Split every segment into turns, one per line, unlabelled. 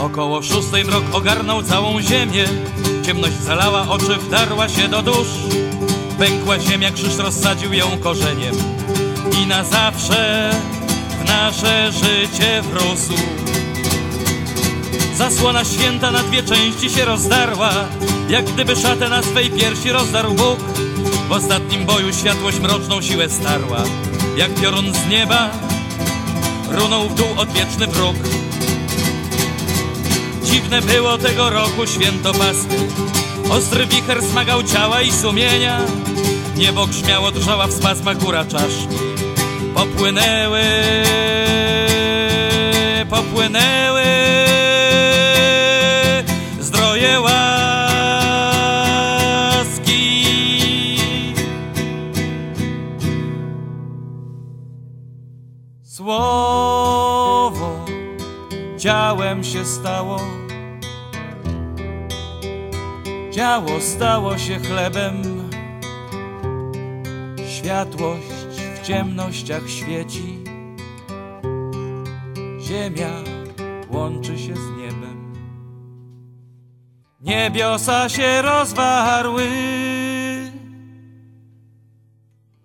Około szóstej mrok ogarnął całą ziemię. Ciemność zalała oczy, wdarła się do dusz. Pękła ziemia, krzyż rozsadził ją korzeniem. I na zawsze w nasze życie wrósł. Zasłona święta na dwie części się rozdarła. Jak gdyby szatę na swej piersi rozdarł Bóg. W ostatnim boju światłość mroczną siłę starła. Jak piorun z nieba runął w dół odwieczny wróg Dziwne było tego roku święto Paschy Ostry wicher smagał ciała i sumienia. Niebo grzmiało, drżała w spazmach góra czaszki. Popłynęły, popłynęły zdroje łaski. Słowo ciałem się stało. Ciało stało się chlebem. Światłość w ciemnościach świeci. Ziemia łączy się z niebem. Niebiosa się rozwarły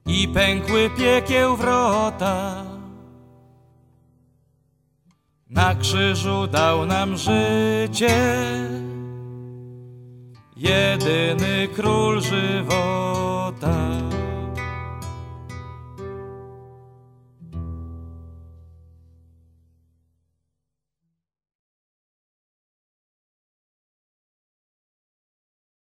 I pękły piekieł wrota na krzyżu dał nam życie. Jedyny król żywota.